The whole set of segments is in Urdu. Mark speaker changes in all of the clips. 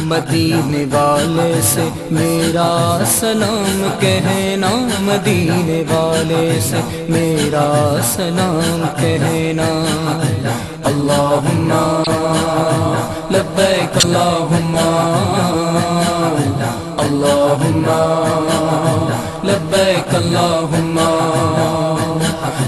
Speaker 1: مدینے والے سے میرا سلام کہنا مدینے والے سے میرا سلام کہنا اللہم، لبیک اللہم اللہم، لبیک اللہم۔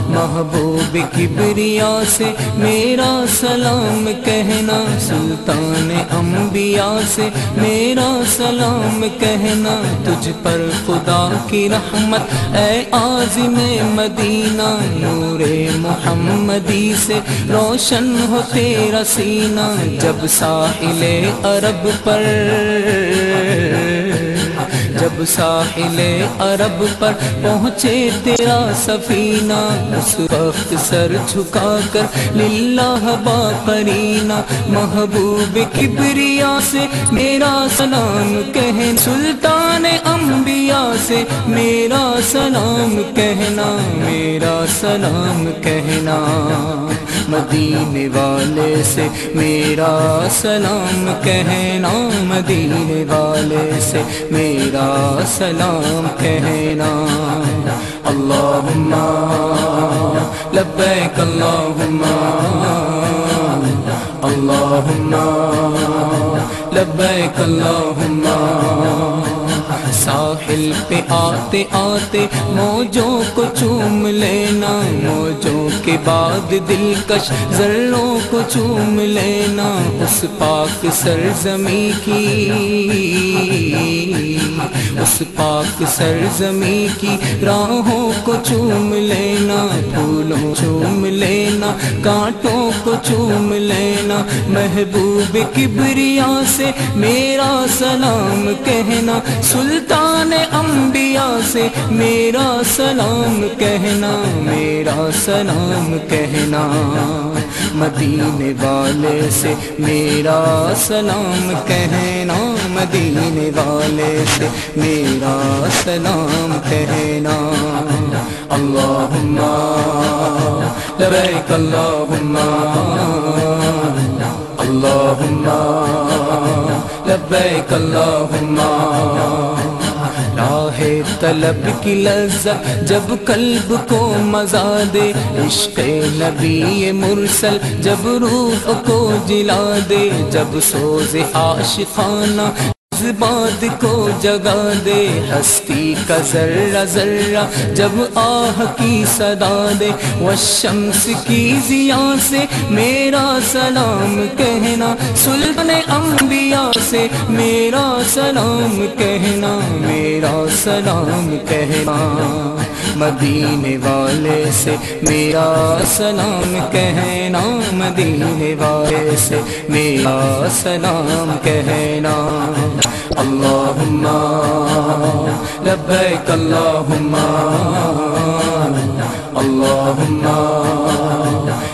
Speaker 1: محبوب کبریا سے میرا سلام کہنا، سلطان انبیاء سے میرا سلام کہنا، تجھ پر خدا کی رحمت، اے عظم مدینہ، نور محمدی سے روشن ہو تیرا سینہ، جب ساحل عرب پر جب ساحل عرب پر پہنچے تیرا سفینہ، اس وقت سر جھکا کر للہ با قرینہ محبوب کبریا سے میرا سلام کہیں سلطان انبیاء سے میرا سلام کہنا، میرا سلام کہنا۔ مدینے والے سے میرا سلام کہنا، مدینے والے سے میرا سلام کہنا۔ اللہم، لبیک اللہم۔ اللہم، لبیک اللہم۔ ساحل پہ آتے آتے موجوں کو چوم لینا، موجوں کے بعد دلکش ذروں کو چوم لینا، اس پاک سرزمی کی اس پاک سرزمی کی راہوں کو چوم لینا، پھولوں چوم لینا، کانٹوں کو چوم لینا۔ محبوب کبریا سے میرا سلام کہنا، سلطان انبیاء سے میرا سلام کہنا، میرا سلام کہنا۔ مدینے والے سے میرا سلام کہنا، مدینے والے سے میرا سلام کہنا۔ اللہم لبیک اللہم اللہم لبیک اللہم۔ راہ طلب کی لذت جب قلب کو مزا دے۔ عشق نبی مرسل، جب روح کو جلا دے۔ جب سوز عاشقانہ باد کو جگا دے۔ ہستی کا ذرہ ذرہ جب آہ کی صدا دے۔ والشمس کی ضیا سے میرا سلام کہنا، سلطان انبیاء سے میرا سلام کہنا، میرا سلام کہنا۔ مدینے والے سے میرا سلام کہنا، مدینے والے سے میرا سلام کہنا۔ اللہم، لبیک اللہم۔ اللہم،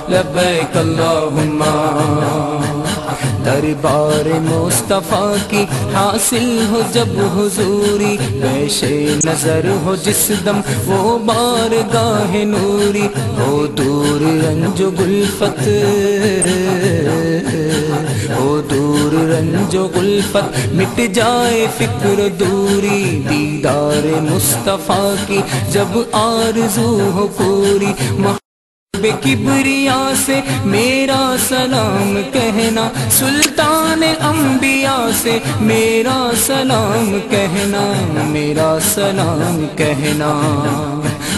Speaker 1: لبیک اللہم۔ دربار مصطفیٰ کی حاصل ہو جب حضوری، پیش نظر ہو جس دم وہ بار گاہ نوری، ہو دور رنج گلفت، ہو دور رنج گلفت، مٹ جائے فکر دوری، دیدار مصطفیٰ کی جب آرزو ہو پوری بے کبریا سے میرا سلام کہنا، سلطان انبیاء سے میرا سلام کہنا، میرا سلام کہنا۔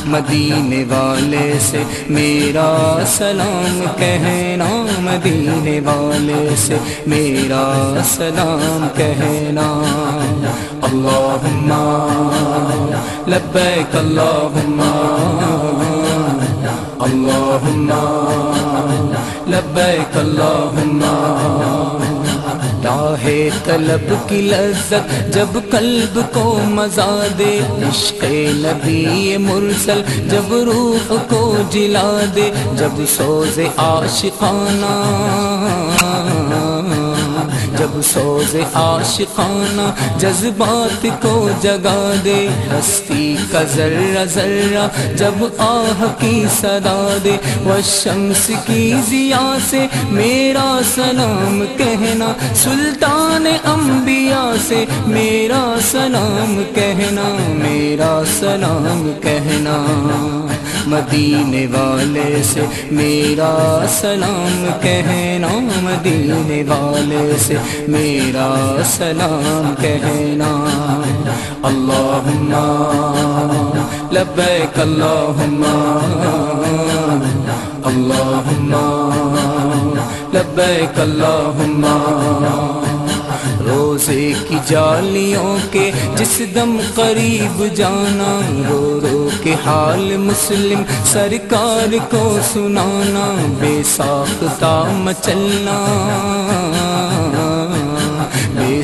Speaker 1: مدینے والے سے میرا سلام کہنا، مدینے والے سے میرا سلام کہنا۔ اللہم، لبیک اللہم۔ اللہم لبیک اللہم راہ طلب کی لذت، جب قلب کو مزا دے، عشق نبی مرسل، جب روح کو جلا دے، جب سوز عاشقانہ سوز عاشقانہ جذبات کو جگا دے، ہستی کا ذرہ ذرہ جب آہ کی صدا دے۔ وہ شمس کی ضیا سے میرا سلام کہنا، سلطان انبیاء سے میرا سلام کہنا، میرا سلام کہنا۔ مدینے والے سے میرا سلام کہنا مدینے والے سے میرا سلام کہنا اللہم، لبیک اللہم۔ اللہم، لبیک اللہم۔ روزے کی جالیوں کے جس دم قریب جانا، رو رو کے حال مسلم سرکار کو سنانا، بے ساختہ مچلنا۔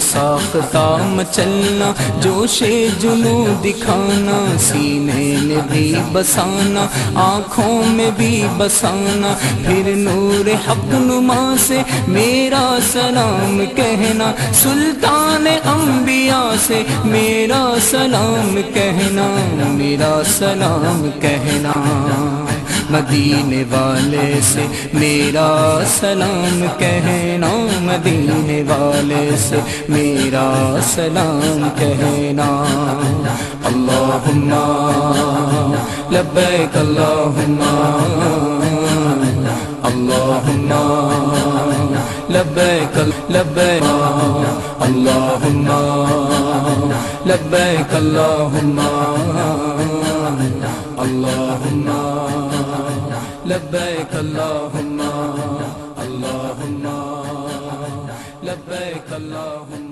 Speaker 1: ساختہ مچلنا جوش جنو دکھانا، سینے میں بھی بسانا، آنکھوں میں بھی بسانا، پھر نور حق نما سے میرا سلام کہنا، سلطان انبیاء سے میرا سلام کہنا، میرا سلام کہنا۔ مدینے والے سے میرا سلام کہنا مدینے والے سے میرا سلام کہنا اللہم لبیک اللہم اللہم لبیک لبیک اللہم لبیک اللہم اللہم لبیک اللہم اللہم لبیک اللہم